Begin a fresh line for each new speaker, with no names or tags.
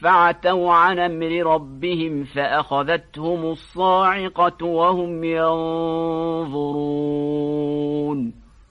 فعتوا عن أمر ربهم فأخذتهم الصاعقة وهم ينظرون.